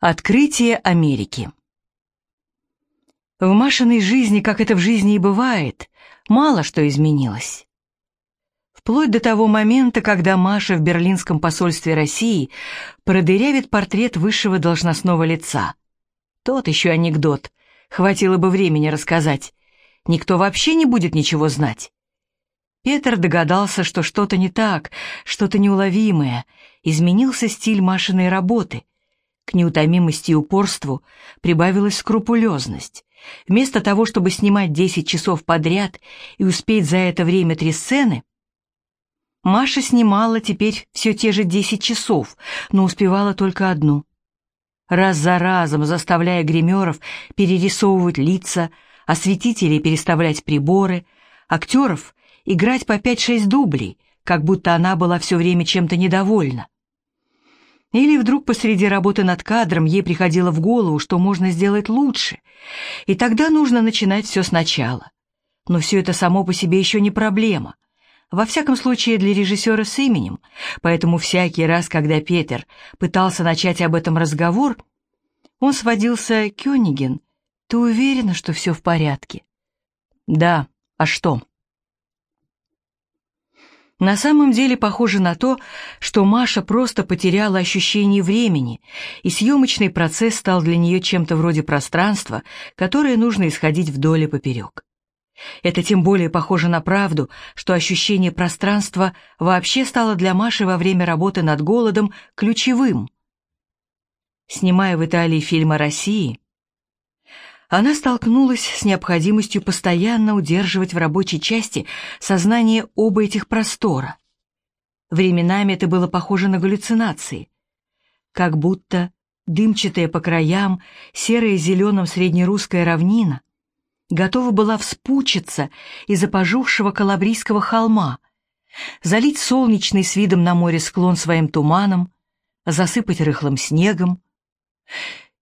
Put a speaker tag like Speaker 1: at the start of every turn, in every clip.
Speaker 1: Открытие Америки В Машиной жизни, как это в жизни и бывает, мало что изменилось. Вплоть до того момента, когда Маша в Берлинском посольстве России продырявит портрет высшего должностного лица. Тот еще анекдот, хватило бы времени рассказать. Никто вообще не будет ничего знать. Петр догадался, что что-то не так, что-то неуловимое, изменился стиль Машиной работы — к неутомимости и упорству прибавилась скрупулезность. Вместо того, чтобы снимать 10 часов подряд и успеть за это время три сцены, Маша снимала теперь все те же 10 часов, но успевала только одну. Раз за разом заставляя гримеров перерисовывать лица, осветителей переставлять приборы, актеров играть по 5-6 дублей, как будто она была все время чем-то недовольна. Или вдруг посреди работы над кадром ей приходило в голову, что можно сделать лучше, и тогда нужно начинать все сначала. Но все это само по себе еще не проблема. Во всяком случае, для режиссера с именем, поэтому всякий раз, когда Петер пытался начать об этом разговор, он сводился «Кёниген, ты уверена, что все в порядке?» «Да, а что?» На самом деле похоже на то, что Маша просто потеряла ощущение времени, и съемочный процесс стал для нее чем-то вроде пространства, которое нужно исходить вдоль и поперек. Это тем более похоже на правду, что ощущение пространства вообще стало для Маши во время работы над голодом ключевым. Снимая в Италии фильм о России, она столкнулась с необходимостью постоянно удерживать в рабочей части сознание оба этих простора. Временами это было похоже на галлюцинации. Как будто дымчатая по краям, серая зеленым среднерусская равнина готова была вспучиться из-за пожухшего калабрийского холма, залить солнечный с видом на море склон своим туманом, засыпать рыхлым снегом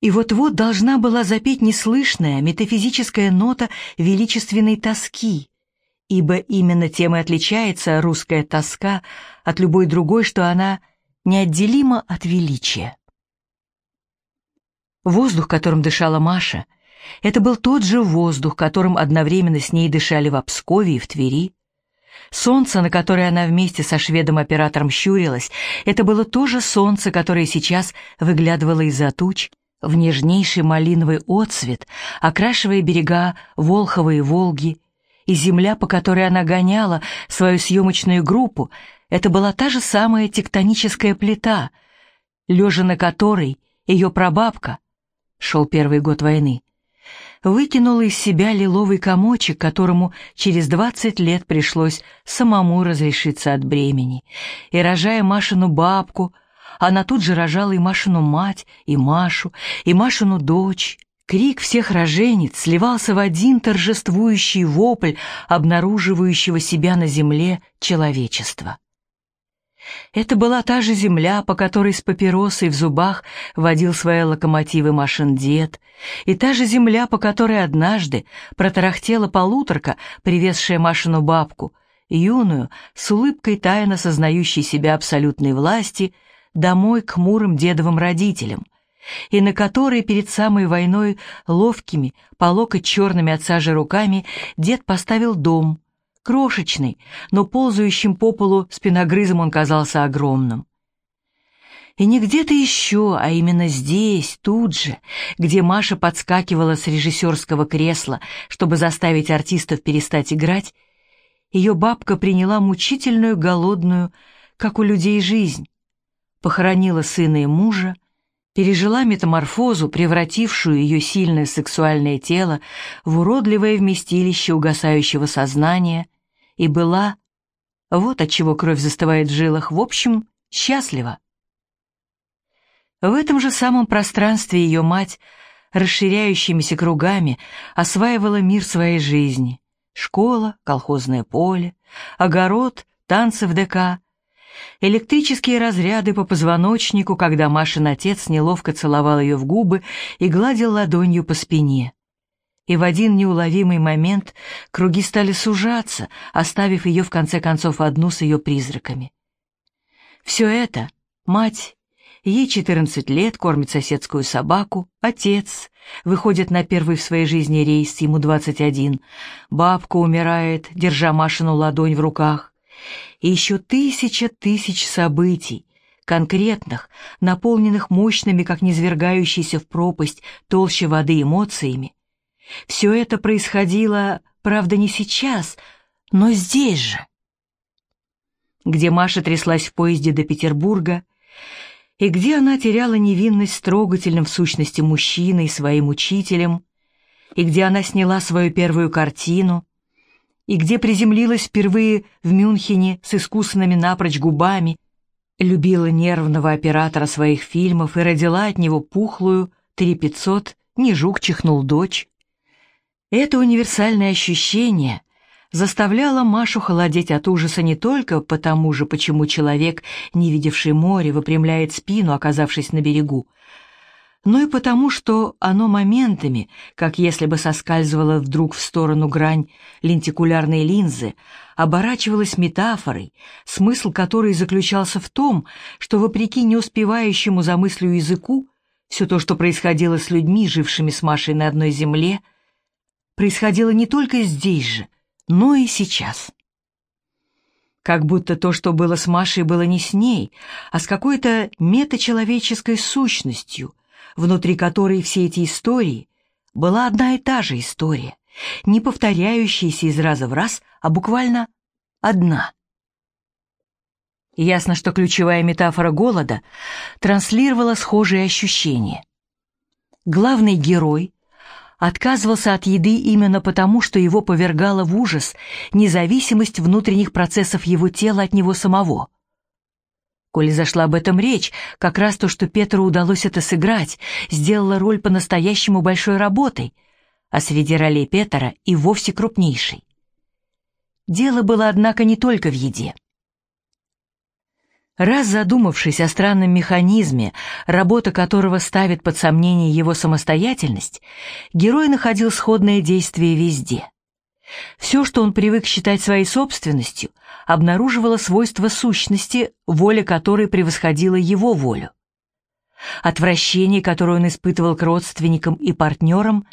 Speaker 1: и вот-вот должна была запеть неслышная метафизическая нота величественной тоски, ибо именно тем и отличается русская тоска от любой другой, что она неотделима от величия. Воздух, которым дышала Маша, это был тот же воздух, которым одновременно с ней дышали в Обскове и в Твери. Солнце, на которое она вместе со шведом-оператором щурилась, это было то же солнце, которое сейчас выглядывало из-за туч, в нежнейший малиновый отцвет, окрашивая берега Волхова и Волги, и земля, по которой она гоняла свою съемочную группу, это была та же самая тектоническая плита, лежа на которой ее прабабка, шел первый год войны, выкинула из себя лиловый комочек, которому через двадцать лет пришлось самому разрешиться от бремени, и, рожая Машину бабку, она тут же рожала и Машину мать, и Машу, и Машину дочь. Крик всех рожениц сливался в один торжествующий вопль обнаруживающего себя на земле человечества. Это была та же земля, по которой с папиросой в зубах водил свои локомотивы машин дед, и та же земля, по которой однажды протарахтела полуторка, привезшая Машину бабку, юную, с улыбкой тайно сознающей себя абсолютной власти, домой к мурым дедовым родителям, и на которой перед самой войной ловкими, по локоть черными от сажи руками дед поставил дом, крошечный, но ползающим по полу спиногрызом он казался огромным. И не где-то еще, а именно здесь, тут же, где Маша подскакивала с режиссерского кресла, чтобы заставить артистов перестать играть, ее бабка приняла мучительную, голодную, как у людей, жизнь, похоронила сына и мужа, пережила метаморфозу, превратившую ее сильное сексуальное тело в уродливое вместилище угасающего сознания, и была, вот от чего кровь застывает в жилах, в общем, счастлива. В этом же самом пространстве ее мать, расширяющимися кругами, осваивала мир своей жизни. Школа, колхозное поле, огород, танцы в ДК, Электрические разряды по позвоночнику, когда Машин отец неловко целовал ее в губы и гладил ладонью по спине. И в один неуловимый момент круги стали сужаться, оставив ее в конце концов одну с ее призраками. Все это, мать, Ей 14 лет, кормит соседскую собаку, отец, выходит на первый в своей жизни рейс, ему 21, бабка умирает, держа Машину ладонь в руках. И еще тысяча тысяч событий, конкретных, наполненных мощными, как низвергающийся в пропасть толще воды эмоциями. Все это происходило, правда, не сейчас, но здесь же. Где Маша тряслась в поезде до Петербурга, и где она теряла невинность с трогательным в сущности мужчиной, своим учителем, и где она сняла свою первую картину, и где приземлилась впервые в Мюнхене с искусанными напрочь губами, любила нервного оператора своих фильмов и родила от него пухлую, три пятьсот, не жук чихнул дочь. Это универсальное ощущение заставляло Машу холодеть от ужаса не только потому же, почему человек, не видевший море, выпрямляет спину, оказавшись на берегу, но и потому, что оно моментами, как если бы соскальзывало вдруг в сторону грань лентикулярной линзы, оборачивалось метафорой, смысл которой заключался в том, что, вопреки неуспевающему за мыслью языку, все то, что происходило с людьми, жившими с Машей на одной земле, происходило не только здесь же, но и сейчас. Как будто то, что было с Машей, было не с ней, а с какой-то метачеловеческой сущностью — внутри которой все эти истории была одна и та же история, не повторяющаяся из раза в раз, а буквально одна. Ясно, что ключевая метафора голода транслировала схожие ощущения. Главный герой отказывался от еды именно потому, что его повергала в ужас независимость внутренних процессов его тела от него самого – Коли зашла об этом речь, как раз то, что Петру удалось это сыграть, сделала роль по-настоящему большой работой, а среди ролей Петра и вовсе крупнейшей. Дело было, однако, не только в еде. Раз задумавшись о странном механизме, работа которого ставит под сомнение его самостоятельность, герой находил сходное действие везде. Все, что он привык считать своей собственностью — обнаруживала свойства сущности, воля которой превосходила его волю. Отвращение, которое он испытывал к родственникам и партнерам,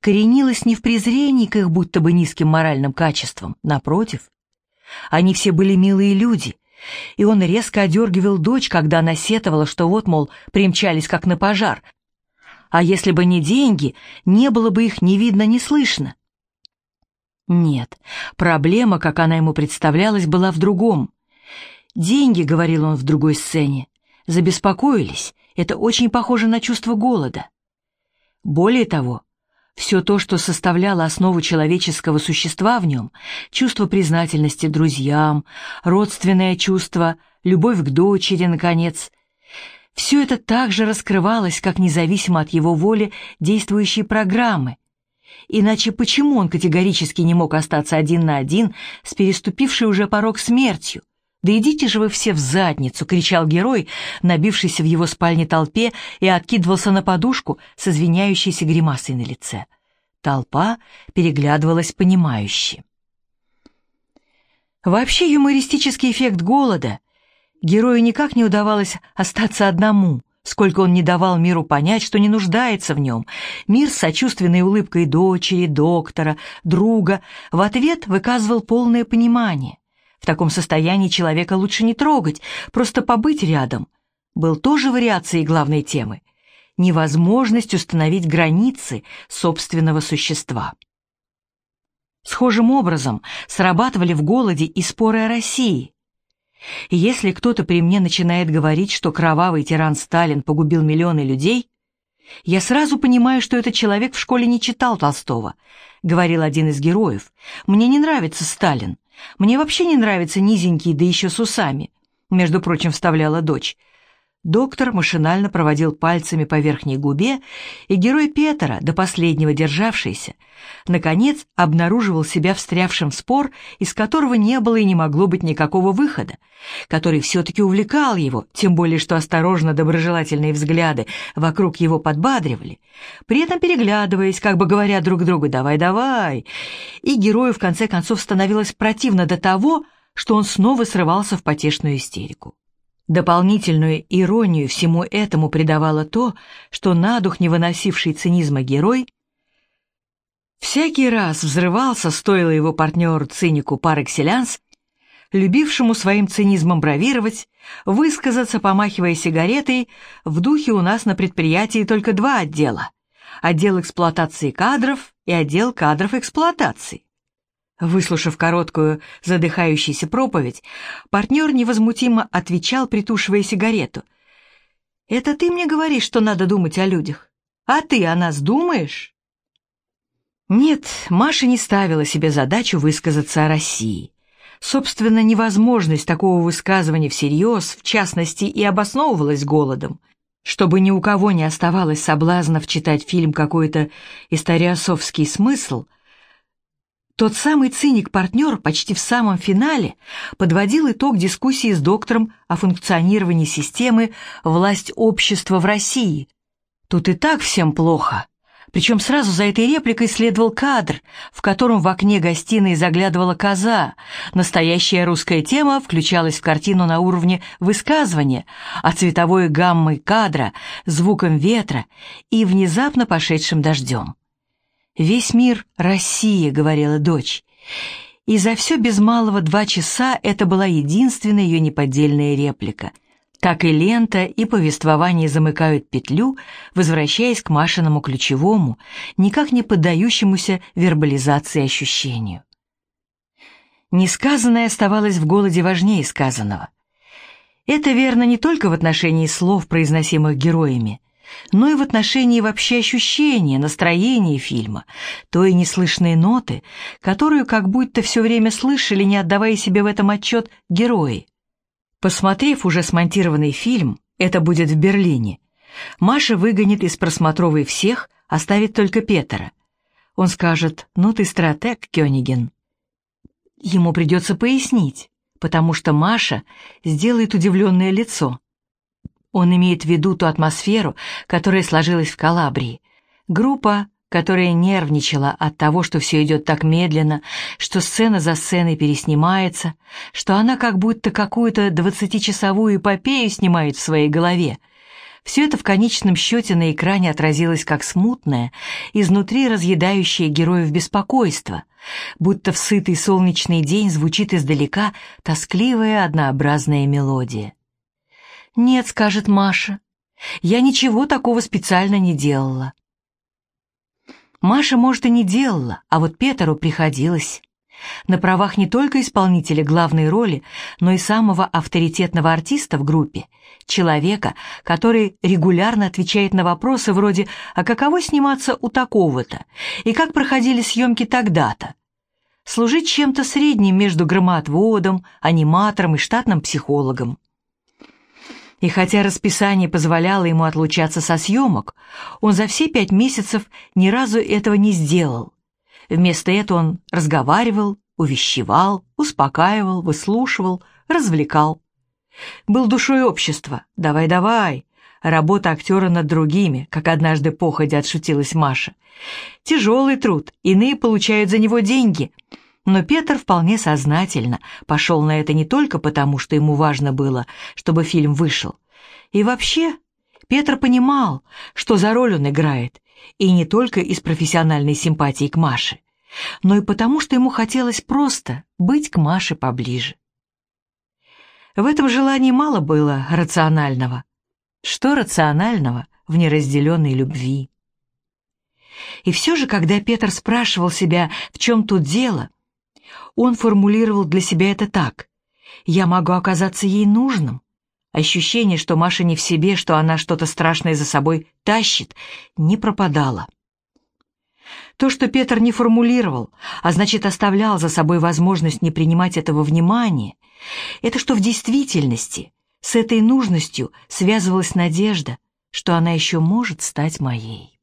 Speaker 1: коренилось не в презрении к их будто бы низким моральным качествам, напротив. Они все были милые люди, и он резко одергивал дочь, когда она сетовала, что вот, мол, примчались как на пожар, а если бы не деньги, не было бы их ни видно, ни слышно. Нет, проблема, как она ему представлялась, была в другом. «Деньги», — говорил он в другой сцене, — «забеспокоились. Это очень похоже на чувство голода». Более того, все то, что составляло основу человеческого существа в нем, чувство признательности друзьям, родственное чувство, любовь к дочери, наконец, все это также раскрывалось, как независимо от его воли действующие программы, Иначе почему он категорически не мог остаться один на один с переступившей уже порог смертью? «Да идите же вы все в задницу!» — кричал герой, набившийся в его спальне толпе и откидывался на подушку с извиняющейся гримасой на лице. Толпа переглядывалась понимающе. Вообще юмористический эффект голода. Герою никак не удавалось остаться одному — сколько он не давал миру понять, что не нуждается в нем. Мир с сочувственной улыбкой дочери, доктора, друга в ответ выказывал полное понимание. В таком состоянии человека лучше не трогать, просто побыть рядом. Был тоже вариацией главной темы — невозможность установить границы собственного существа. Схожим образом срабатывали в голоде и споры о России. И если кто-то при мне начинает говорить, что кровавый тиран Сталин погубил миллионы людей, я сразу понимаю, что этот человек в школе не читал Толстого, говорил один из героев. Мне не нравится Сталин. Мне вообще не нравится низенький, да еще с усами, между прочим, вставляла дочь. Доктор машинально проводил пальцами по верхней губе, и герой Петра, до последнего державшийся, наконец обнаруживал себя встрявшим в спор, из которого не было и не могло быть никакого выхода, который все-таки увлекал его, тем более что осторожно-доброжелательные взгляды вокруг его подбадривали, при этом переглядываясь, как бы говоря друг другу «давай-давай», и герою в конце концов становилось противно до того, что он снова срывался в потешную истерику. Дополнительную иронию всему этому придавало то, что на дух не выносивший цинизма герой всякий раз взрывался, стоило его партнеру-цинику пар любившему своим цинизмом бравировать, высказаться, помахивая сигаретой, в духе у нас на предприятии только два отдела — отдел эксплуатации кадров и отдел кадров эксплуатации. Выслушав короткую, задыхающуюся проповедь, партнер невозмутимо отвечал, притушивая сигарету. «Это ты мне говоришь, что надо думать о людях? А ты о нас думаешь?» Нет, Маша не ставила себе задачу высказаться о России. Собственно, невозможность такого высказывания всерьез, в частности, и обосновывалась голодом. Чтобы ни у кого не оставалось соблазнов читать фильм какой-то историосовский смысл, тот самый циник-партнер почти в самом финале подводил итог дискуссии с доктором о функционировании системы «Власть общества в России». Тут и так всем плохо. Причем сразу за этой репликой следовал кадр, в котором в окне гостиной заглядывала коза. Настоящая русская тема включалась в картину на уровне высказывания, а цветовой гаммой кадра, звуком ветра и внезапно пошедшим дождем. «Весь мир — Россия», — говорила дочь. И за все без малого два часа это была единственная ее неподдельная реплика. Так и лента, и повествование замыкают петлю, возвращаясь к Машиному ключевому, никак не поддающемуся вербализации ощущению. Несказанное оставалось в голоде важнее сказанного. Это верно не только в отношении слов, произносимых героями, но и в отношении вообще ощущения, настроения фильма, той неслышные ноты, которую как будто все время слышали, не отдавая себе в этом отчет, герои. Посмотрев уже смонтированный фильм, это будет в Берлине, Маша выгонит из просмотровой всех, оставит только Петера. Он скажет «Ну ты стратег, Кёниген». Ему придется пояснить, потому что Маша сделает удивленное лицо – он имеет в виду ту атмосферу, которая сложилась в Калабрии. Группа, которая нервничала от того, что все идет так медленно, что сцена за сценой переснимается, что она как будто какую-то двадцатичасовую эпопею снимает в своей голове. Все это в конечном счете на экране отразилось как смутное, изнутри разъедающее героев беспокойство, будто в сытый солнечный день звучит издалека тоскливая однообразная мелодия. «Нет», — скажет Маша, — «я ничего такого специально не делала». Маша, может, и не делала, а вот Петеру приходилось. На правах не только исполнителя главной роли, но и самого авторитетного артиста в группе, человека, который регулярно отвечает на вопросы вроде «А каково сниматься у такого-то?» и «Как проходили съемки тогда-то?» Служить чем-то средним между громоотводом, аниматором и штатным психологом. И хотя расписание позволяло ему отлучаться со съемок, он за все пять месяцев ни разу этого не сделал. Вместо этого он разговаривал, увещевал, успокаивал, выслушивал, развлекал. Был душой общества. «Давай-давай!» Работа актера над другими, как однажды походя отшутилась Маша. Тяжелый труд, иные получают за него деньги — но Петр вполне сознательно пошел на это не только потому, что ему важно было, чтобы фильм вышел. И вообще, Петр понимал, что за роль он играет, и не только из профессиональной симпатии к Маше, но и потому, что ему хотелось просто быть к Маше поближе. В этом желании мало было рационального. Что рационального в неразделенной любви? И все же, когда Петр спрашивал себя, в чем тут дело, он формулировал для себя это так. «Я могу оказаться ей нужным». Ощущение, что Маша не в себе, что она что-то страшное за собой тащит, не пропадало. То, что Петр не формулировал, а значит оставлял за собой возможность не принимать этого внимания, это что в действительности с этой нужностью связывалась надежда, что она еще может стать моей.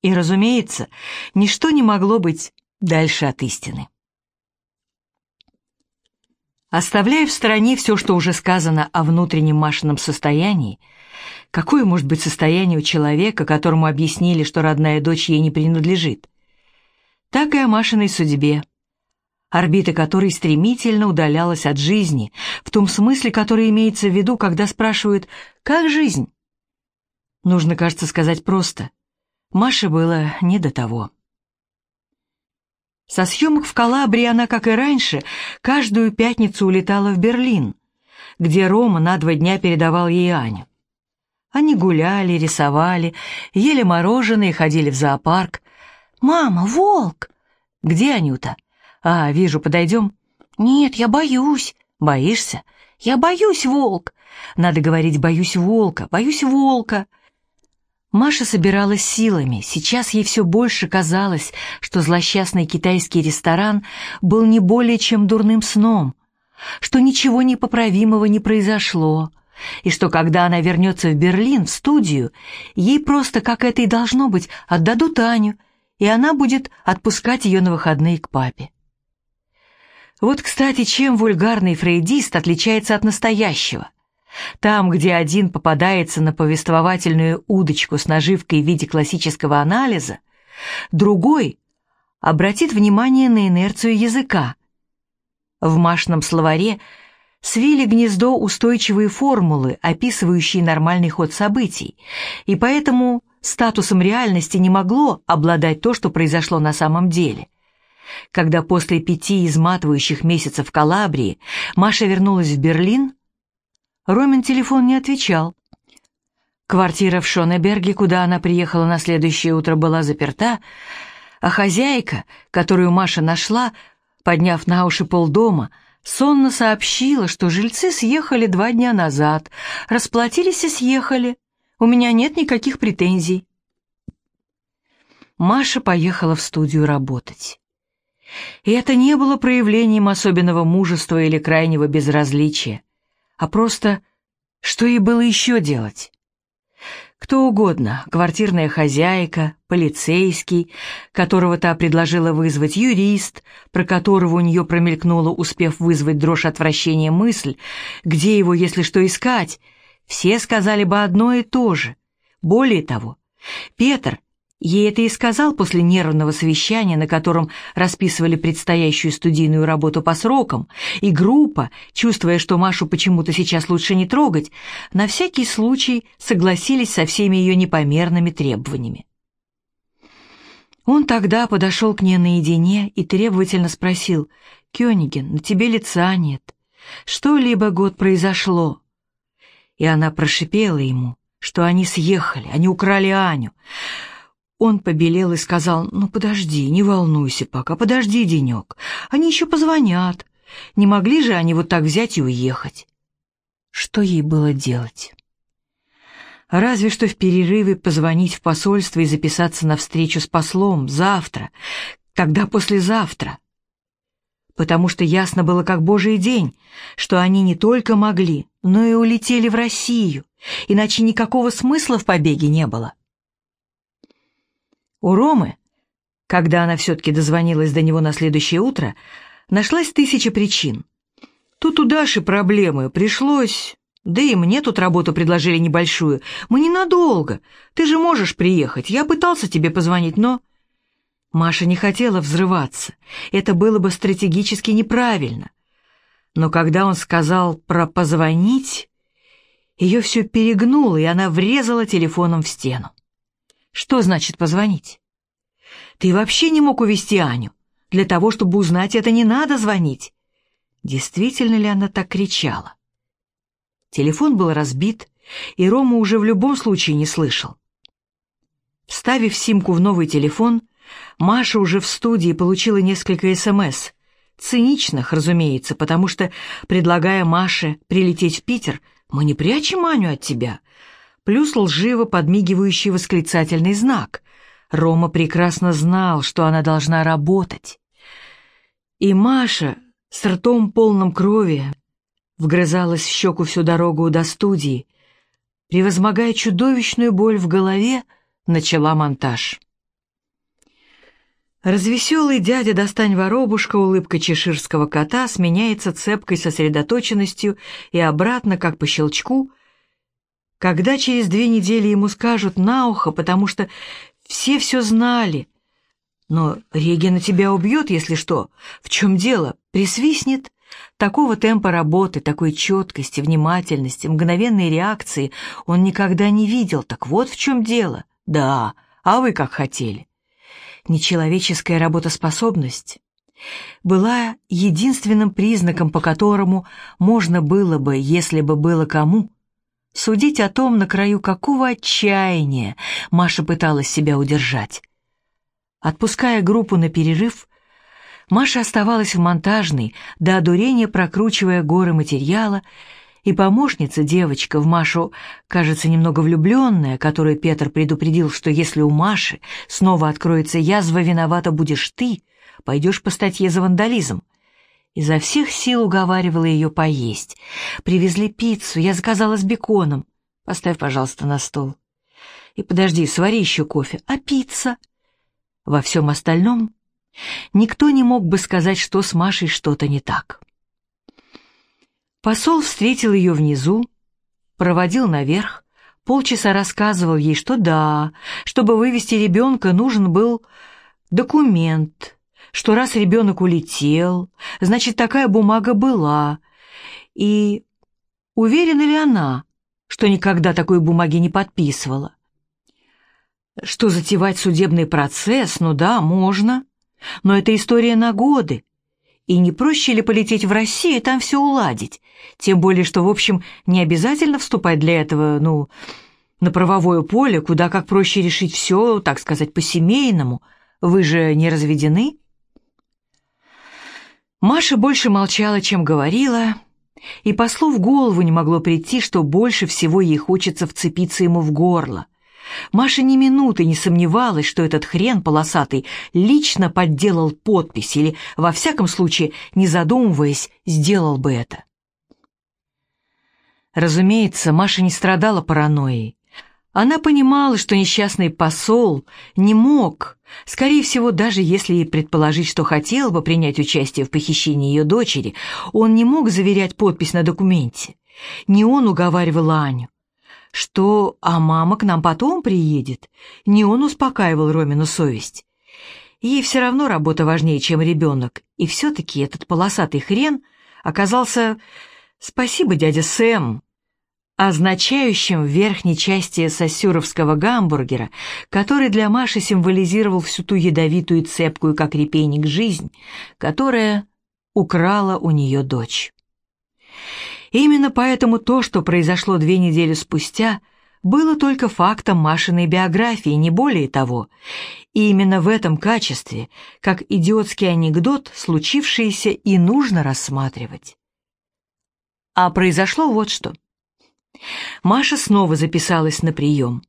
Speaker 1: И, разумеется, ничто не могло быть дальше от истины. Оставляя в стороне все, что уже сказано о внутреннем Машином состоянии, какое может быть состояние у человека, которому объяснили, что родная дочь ей не принадлежит, так и о Машиной судьбе, орбита которой стремительно удалялась от жизни, в том смысле, который имеется в виду, когда спрашивают «как жизнь?». Нужно, кажется, сказать просто. Маше было не до того. Со съемок в Калабрии она, как и раньше, каждую пятницу улетала в Берлин, где Рома на два дня передавал ей Аню. Они гуляли, рисовали, ели мороженое и ходили в зоопарк. «Мама, волк!» «Где Анюта?» «А, вижу, подойдем?» «Нет, я боюсь». «Боишься?» «Я боюсь, волк». Надо говорить «боюсь волка», «боюсь волка». Маша собиралась силами. Сейчас ей все больше казалось, что злосчастный китайский ресторан был не более чем дурным сном, что ничего непоправимого не произошло, и что когда она вернется в Берлин, в студию, ей просто, как это и должно быть, отдадут Аню, и она будет отпускать ее на выходные к папе. Вот, кстати, чем вульгарный фрейдист отличается от настоящего? Там, где один попадается на повествовательную удочку с наживкой в виде классического анализа, другой обратит внимание на инерцию языка. В Машном словаре свили гнездо устойчивые формулы, описывающие нормальный ход событий, и поэтому статусом реальности не могло обладать то, что произошло на самом деле. Когда после пяти изматывающих месяцев Калабрии Маша вернулась в Берлин, Ромин телефон не отвечал. Квартира в Шонеберге, куда она приехала на следующее утро, была заперта, а хозяйка, которую Маша нашла, подняв на уши полдома, сонно сообщила, что жильцы съехали два дня назад, расплатились и съехали. У меня нет никаких претензий. Маша поехала в студию работать. И это не было проявлением особенного мужества или крайнего безразличия а просто что ей было еще делать? Кто угодно, квартирная хозяйка, полицейский, которого та предложила вызвать, юрист, про которого у нее промелькнула, успев вызвать дрожь отвращения мысль, где его, если что, искать, все сказали бы одно и то же. Более того, Петр Ей это и сказал после нервного совещания, на котором расписывали предстоящую студийную работу по срокам, и группа, чувствуя, что Машу почему-то сейчас лучше не трогать, на всякий случай согласились со всеми ее непомерными требованиями. Он тогда подошел к ней наедине и требовательно спросил, «Кёниген, на тебе лица нет. Что-либо год произошло?» И она прошипела ему, что они съехали, они украли Аню, он побелел и сказал, «Ну, подожди, не волнуйся пока, подожди денек. Они еще позвонят. Не могли же они вот так взять и уехать?» Что ей было делать? Разве что в перерыве позвонить в посольство и записаться на встречу с послом завтра, тогда послезавтра. Потому что ясно было как божий день, что они не только могли, но и улетели в Россию, иначе никакого смысла в побеге не было. У Ромы, когда она все-таки дозвонилась до него на следующее утро, нашлась тысяча причин. Тут у Даши проблемы, пришлось... Да и мне тут работу предложили небольшую. Мы ненадолго. Ты же можешь приехать. Я пытался тебе позвонить, но... Маша не хотела взрываться. Это было бы стратегически неправильно. Но когда он сказал про «позвонить», ее все перегнуло, и она врезала телефоном в стену. Что значит позвонить? Ты вообще не мог увести Аню. Для того, чтобы узнать это, не надо звонить. Действительно ли она так кричала? Телефон был разбит, и Рома уже в любом случае не слышал. Вставив симку в новый телефон, Маша уже в студии получила несколько СМС. Циничных, разумеется, потому что, предлагая Маше прилететь в Питер, мы не прячем Аню от тебя — плюс лживо подмигивающий восклицательный знак. Рома прекрасно знал, что она должна работать. И Маша с ртом полным крови вгрызалась в щеку всю дорогу до студии, превозмогая чудовищную боль в голове, начала монтаж. Развеселый дядя «Достань воробушка» улыбка чеширского кота сменяется цепкой сосредоточенностью и обратно, как по щелчку — когда через две недели ему скажут на ухо, потому что все все знали, Но Регина тебя убьет, если что. В чем дело? Присвистнет? Такого темпа работы, такой четкости, внимательности, мгновенной реакции он никогда не видел. Так вот в чем дело. Да, а вы как хотели. Нечеловеческая работоспособность была единственным признаком, по которому можно было бы, если бы было кому, судить о том, на краю какого отчаяния Маша пыталась себя удержать. Отпуская группу на перерыв, Маша оставалась в монтажной, до одурения прокручивая горы материала, и помощница, девочка, в Машу, кажется, немного влюбленная, которую Петр предупредил, что если у Маши снова откроется язва, виновата будешь ты, пойдешь по статье за вандализм. Изо всех сил уговаривала ее поесть. Привезли пиццу, я заказала с беконом. Поставь, пожалуйста, на стол. И подожди, свари еще кофе. А пицца? Во всем остальном никто не мог бы сказать, что с Машей что-то не так. Посол встретил ее внизу, проводил наверх, полчаса рассказывал ей, что да, чтобы вывести ребенка, нужен был документ, что раз ребенок улетел, значит, такая бумага была. И уверена ли она, что никогда такой бумаги не подписывала? Что затевать судебный процесс, ну да, можно, но это история на годы. И не проще ли полететь в Россию и там все уладить? Тем более, что, в общем, не обязательно вступать для этого, ну, на правовое поле, куда как проще решить все, так сказать, по-семейному. Вы же не разведены? Маша больше молчала, чем говорила, и послу в голову не могло прийти, что больше всего ей хочется вцепиться ему в горло. Маша ни минуты не сомневалась, что этот хрен полосатый лично подделал подпись или, во всяком случае, не задумываясь, сделал бы это. Разумеется, Маша не страдала паранойей. Она понимала, что несчастный посол не мог, скорее всего, даже если и предположить, что хотел бы принять участие в похищении ее дочери, он не мог заверять подпись на документе. Не он уговаривал Аню что «а мама к нам потом приедет». Не он успокаивал Ромину совесть. Ей все равно работа важнее, чем ребенок, и все-таки этот полосатый хрен оказался «спасибо, дядя Сэм», означающим в верхней части сосюровского гамбургера, который для Маши символизировал всю ту ядовитую цепкую, как репейник, жизнь, которая украла у нее дочь. Именно поэтому то, что произошло две недели спустя, было только фактом Машиной биографии, не более того. И именно в этом качестве, как идиотский анекдот, случившееся и нужно рассматривать. А произошло вот что. Маша снова записалась на прием.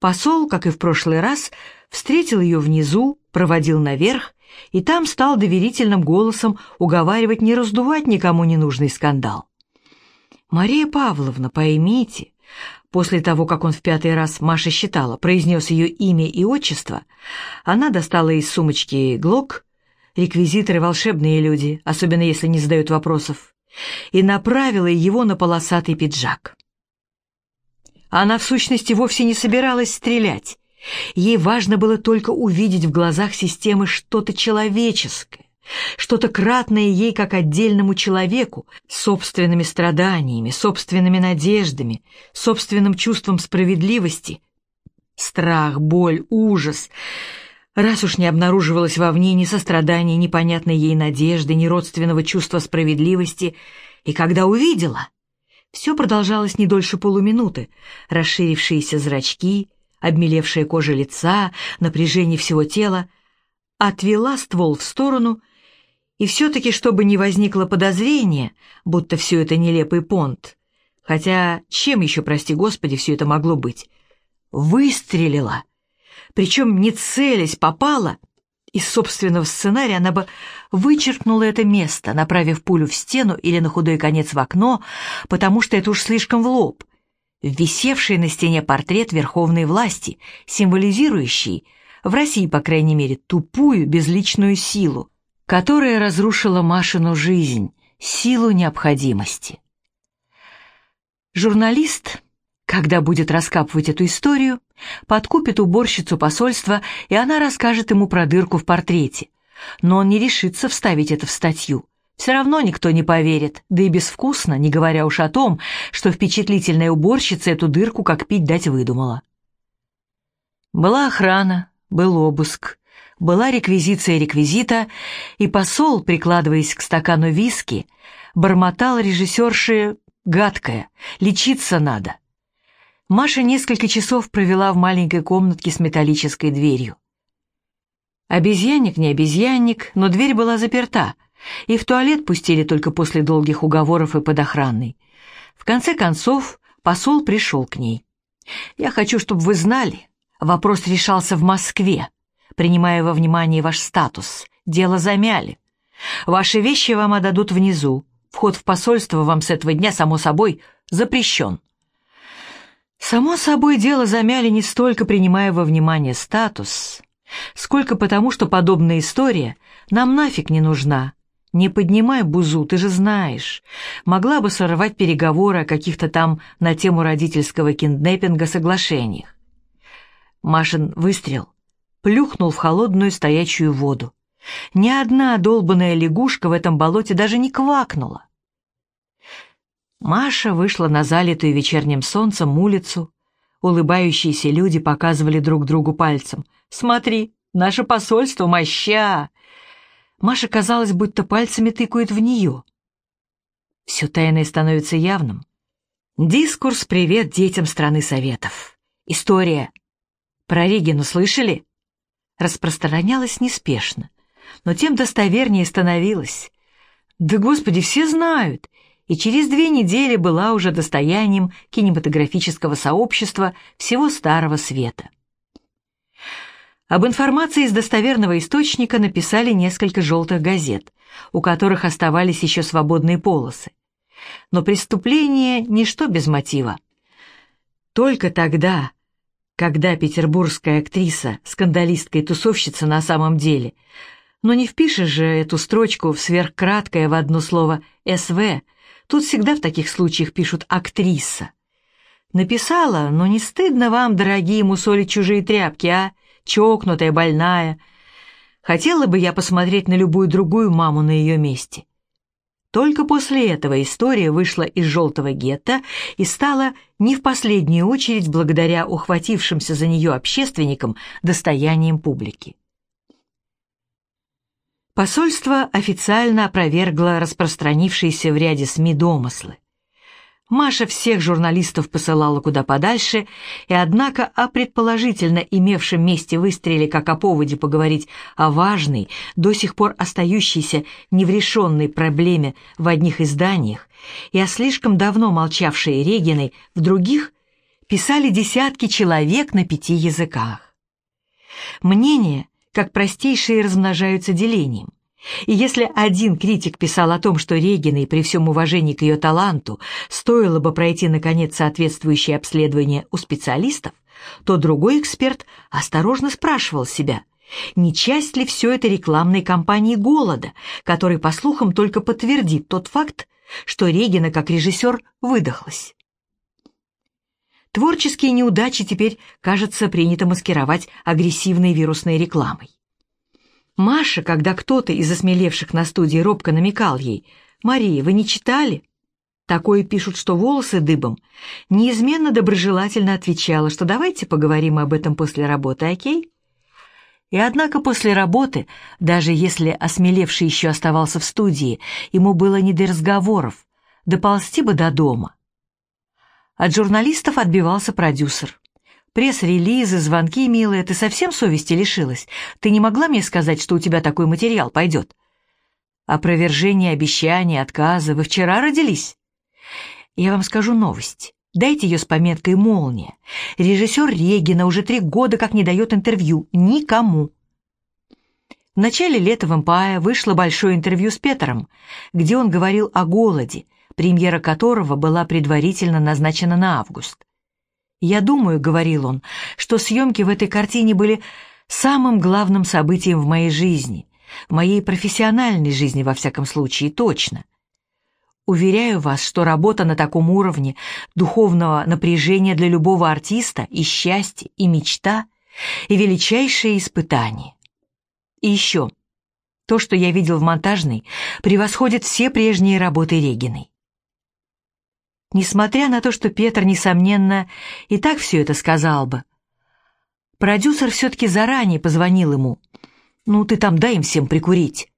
Speaker 1: Посол, как и в прошлый раз, встретил ее внизу, проводил наверх, и там стал доверительным голосом уговаривать не раздувать никому ненужный скандал. «Мария Павловна, поймите». После того, как он в пятый раз, Маша считала, произнес ее имя и отчество, она достала из сумочки глок, реквизиторы волшебные люди, особенно если не задают вопросов, и направила его на полосатый пиджак. Она, в сущности, вовсе не собиралась стрелять. Ей важно было только увидеть в глазах системы что-то человеческое, что-то кратное ей как отдельному человеку, собственными страданиями, собственными надеждами, собственным чувством справедливости. Страх, боль, ужас. Раз уж не обнаруживалось вовне ни сострадания, ни понятной ей надежды, ни родственного чувства справедливости, и когда увидела, все продолжалось не дольше полуминуты, расширившиеся зрачки, обмелевшая кожа лица, напряжение всего тела, отвела ствол в сторону и все-таки, чтобы не возникло подозрения, будто все это нелепый понт, хотя чем еще, прости господи, все это могло быть, выстрелила, причем не целясь попала, из собственного сценария она бы вычеркнула это место, направив пулю в стену или на худой конец в окно, потому что это уж слишком в лоб. Висевший на стене портрет верховной власти, символизирующий, в России, по крайней мере, тупую безличную силу, которая разрушила Машину жизнь, силу необходимости. Журналист, когда будет раскапывать эту историю, подкупит уборщицу посольства, и она расскажет ему про дырку в портрете. Но он не решится вставить это в статью. Все равно никто не поверит, да и безвкусно, не говоря уж о том, что впечатлительная уборщица эту дырку как пить дать выдумала. Была охрана, был обыск, была реквизиция реквизита, и посол, прикладываясь к стакану виски, бормотал режиссерши «гадкое, лечиться надо». Маша несколько часов провела в маленькой комнатке с металлической дверью. Обезьянник не обезьянник, но дверь была заперта, и в туалет пустили только после долгих уговоров и под охраной. В конце концов, посол пришел к ней. «Я хочу, чтобы вы знали, вопрос решался в Москве, принимая во внимание ваш статус. Дело замяли. Ваши вещи вам отдадут внизу. Вход в посольство вам с этого дня, само собой, запрещен». Само собой, дело замяли не столько принимая во внимание статус, сколько потому, что подобная история нам нафиг не нужна. Не поднимай бузу, ты же знаешь. Могла бы сорвать переговоры о каких-то там на тему родительского кинднеппинга соглашениях. Машин выстрел плюхнул в холодную стоячую воду. Ни одна долбаная лягушка в этом болоте даже не квакнула. Маша вышла на залитую вечерним солнцем улицу. Улыбающиеся люди показывали друг другу пальцем. «Смотри, наше посольство моща!» Маша казалось, будто пальцами тыкают в нее. Все тайное становится явным. Дискурс «Привет детям страны Советов». История. Про Регину слышали? Распространялась неспешно, но тем достовернее становилась. Да, господи, все знают и через две недели была уже достоянием кинематографического сообщества всего Старого Света. Об информации из достоверного источника написали несколько желтых газет, у которых оставались еще свободные полосы. Но преступление – ничто без мотива. Только тогда, когда петербургская актриса, скандалистка и тусовщица на самом деле, но не впишешь же эту строчку в сверхкраткое в одно слово «СВ», Тут всегда в таких случаях пишут «актриса». Написала, но не стыдно вам, дорогие, мусолить чужие тряпки, а? Чокнутая, больная. Хотела бы я посмотреть на любую другую маму на ее месте. Только после этого история вышла из желтого гетто и стала не в последнюю очередь благодаря ухватившимся за нее общественникам достоянием публики. Посольство официально опровергло распространившиеся в ряде СМИ домыслы. Маша всех журналистов посылала куда подальше, и однако о предположительно имевшем месте выстреле как о поводе поговорить о важной, до сих пор остающейся неврешенной проблеме в одних изданиях и о слишком давно молчавшей Региной в других писали десятки человек на пяти языках. Мнения как простейшие размножаются делением. И если один критик писал о том, что Региной при всем уважении к ее таланту стоило бы пройти, наконец, соответствующее обследование у специалистов, то другой эксперт осторожно спрашивал себя, не часть ли все это рекламной кампании «Голода», который, по слухам, только подтвердит тот факт, что Регина как режиссер выдохлась. Творческие неудачи теперь, кажется, принято маскировать агрессивной вирусной рекламой. Маша, когда кто-то из осмелевших на студии робко намекал ей, «Мария, вы не читали?» Такое пишут, что волосы дыбом. Неизменно доброжелательно отвечала, что давайте поговорим об этом после работы, окей? И однако после работы, даже если осмелевший еще оставался в студии, ему было не до разговоров, доползти бы до дома. От журналистов отбивался продюсер. Пресс-релизы, звонки, милая, ты совсем совести лишилась? Ты не могла мне сказать, что у тебя такой материал пойдет? Опровержение, обещания, отказы. Вы вчера родились? Я вам скажу новость. Дайте ее с пометкой «Молния». Режиссер Регина уже три года как не дает интервью. Никому. В начале лета в «Эмпае» вышло большое интервью с Петером, где он говорил о голоде, премьера которого была предварительно назначена на август. «Я думаю», — говорил он, — «что съемки в этой картине были самым главным событием в моей жизни, в моей профессиональной жизни, во всяком случае, точно». Уверяю вас, что работа на таком уровне духовного напряжения для любого артиста и счастье, и мечта, и величайшее испытание. И еще, то, что я видел в монтажной, превосходит все прежние работы Региной. Несмотря на то, что Петр, несомненно, и так все это сказал бы, продюсер все-таки заранее позвонил ему. «Ну, ты там дай им всем прикурить».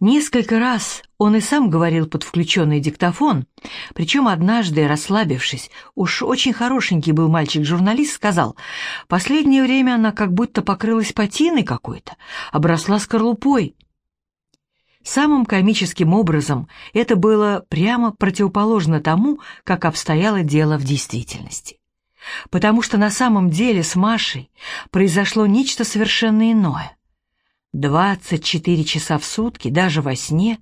Speaker 1: Несколько раз он и сам говорил под включенный диктофон, причем однажды, расслабившись, уж очень хорошенький был мальчик-журналист, сказал, «Последнее время она как будто покрылась патиной какой-то, обросла скорлупой». Самым комическим образом это было прямо противоположно тому, как обстояло дело в действительности. Потому что на самом деле с Машей произошло нечто совершенно иное. 24 часа в сутки, даже во сне.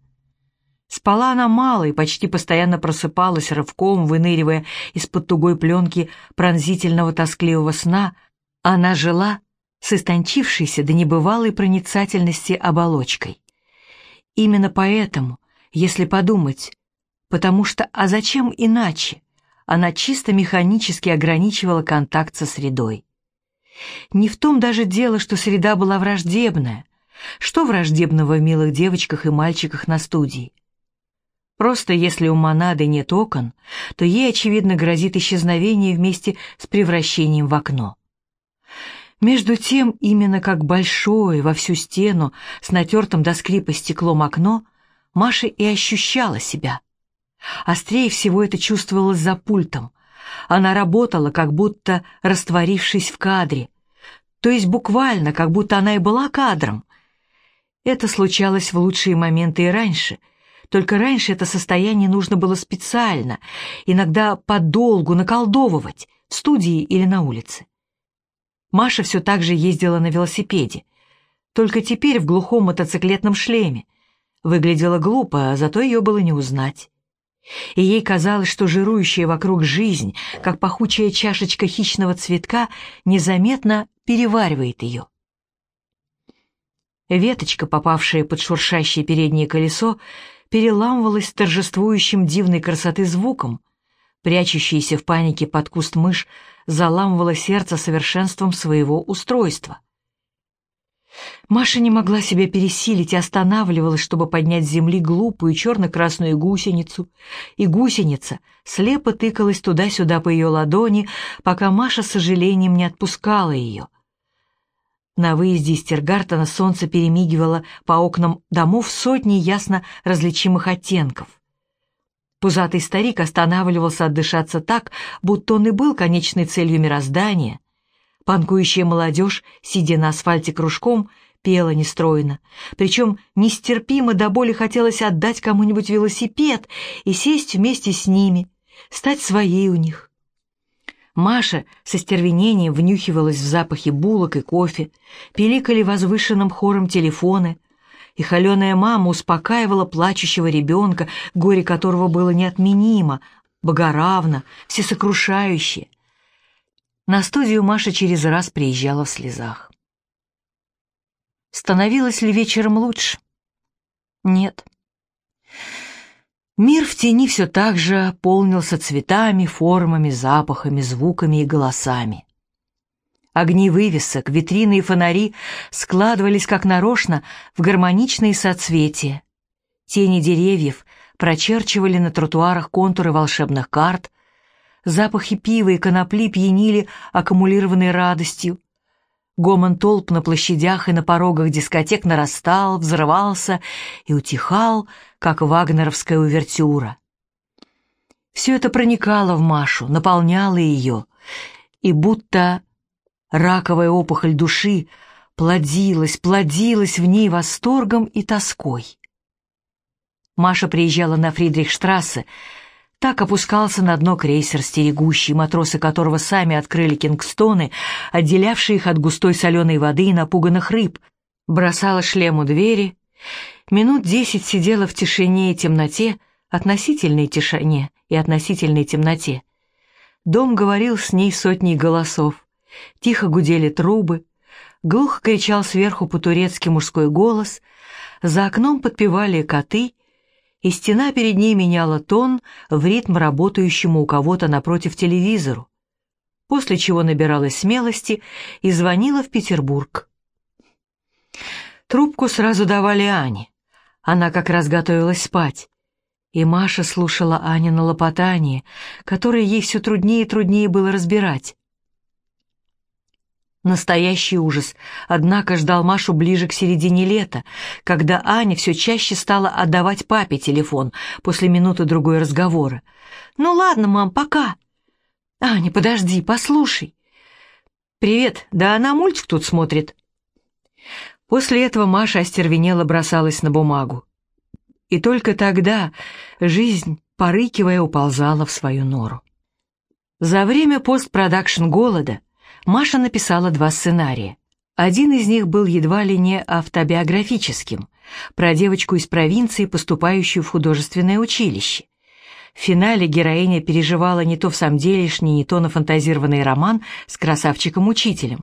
Speaker 1: Спала она мало и почти постоянно просыпалась рывком, выныривая из-под тугой пленки пронзительного тоскливого сна. Она жила с истончившейся до небывалой проницательности оболочкой. Именно поэтому, если подумать, потому что, а зачем иначе, она чисто механически ограничивала контакт со средой. Не в том даже дело, что среда была враждебная, что враждебного в милых девочках и мальчиках на студии? Просто если у монады нет окон, то ей, очевидно, грозит исчезновение вместе с превращением в окно. Между тем, именно как большое во всю стену с натертым до скрипа стеклом окно, Маша и ощущала себя. Острее всего это чувствовалось за пультом. Она работала, как будто растворившись в кадре, то есть буквально, как будто она и была кадром, это случалось в лучшие моменты и раньше, только раньше это состояние нужно было специально, иногда подолгу наколдовывать, в студии или на улице. Маша все так же ездила на велосипеде, только теперь в глухом мотоциклетном шлеме. Выглядела глупо, а зато ее было не узнать. И ей казалось, что жирующая вокруг жизнь, как пахучая чашечка хищного цветка, незаметно переваривает ее. Веточка, попавшая под шуршащее переднее колесо, переламывалась торжествующим дивной красоты звуком. Прячущаяся в панике под куст мышь заламывала сердце совершенством своего устройства. Маша не могла себя пересилить и останавливалась, чтобы поднять с земли глупую черно-красную гусеницу, и гусеница слепо тыкалась туда-сюда по ее ладони, пока Маша с сожалением не отпускала ее — на выезде из Тергартена солнце перемигивало по окнам домов сотни ясно различимых оттенков. Пузатый старик останавливался отдышаться так, будто он и был конечной целью мироздания. Панкующая молодежь, сидя на асфальте кружком, пела нестройно. Причем нестерпимо до боли хотелось отдать кому-нибудь велосипед и сесть вместе с ними, стать своей у них. Маша со стервенением внюхивалась в запахе булок и кофе, пиликали возвышенным хором телефоны, и холеная мама успокаивала плачущего ребенка, горе которого было неотменимо, богоравно, всесокрушающе. На студию Маша через раз приезжала в слезах. Становилось ли вечером лучше? Нет. Мир в тени все так же полнился цветами, формами, запахами, звуками и голосами. Огни вывесок, витрины и фонари складывались как нарочно в гармоничные соцветия. Тени деревьев прочерчивали на тротуарах контуры волшебных карт, запахи пива и конопли пьянили аккумулированной радостью, Гомон толп на площадях и на порогах дискотек нарастал, взрывался и утихал, как вагнеровская увертюра. Все это проникало в Машу, наполняло ее, и будто раковая опухоль души плодилась, плодилась в ней восторгом и тоской. Маша приезжала на Фридрихштрассе, так опускался на дно крейсер стерегущий, матросы которого сами открыли кингстоны, отделявшие их от густой соленой воды и напуганных рыб. Бросала шлем у двери. Минут десять сидела в тишине и темноте, относительной тишине и относительной темноте. Дом говорил с ней сотней голосов. Тихо гудели трубы, глухо кричал сверху по-турецки мужской голос, за окном подпевали коты — и стена перед ней меняла тон в ритм работающему у кого-то напротив телевизору, после чего набиралась смелости и звонила в Петербург. Трубку сразу давали Ане. Она как раз готовилась спать. И Маша слушала Ане на лопотание, которое ей все труднее и труднее было разбирать. Настоящий ужас, однако, ждал Машу ближе к середине лета, когда Аня все чаще стала отдавать папе телефон после минуты-другой разговора. «Ну ладно, мам, пока». «Аня, подожди, послушай». «Привет, да она мультик тут смотрит». После этого Маша остервенело бросалась на бумагу. И только тогда жизнь, порыкивая, уползала в свою нору. За время постпродакшн голода Маша написала два сценария. Один из них был едва ли не автобиографическим, про девочку из провинции, поступающую в художественное училище. В финале героиня переживала не то в самом делешний, не то нафантазированный роман с красавчиком-учителем.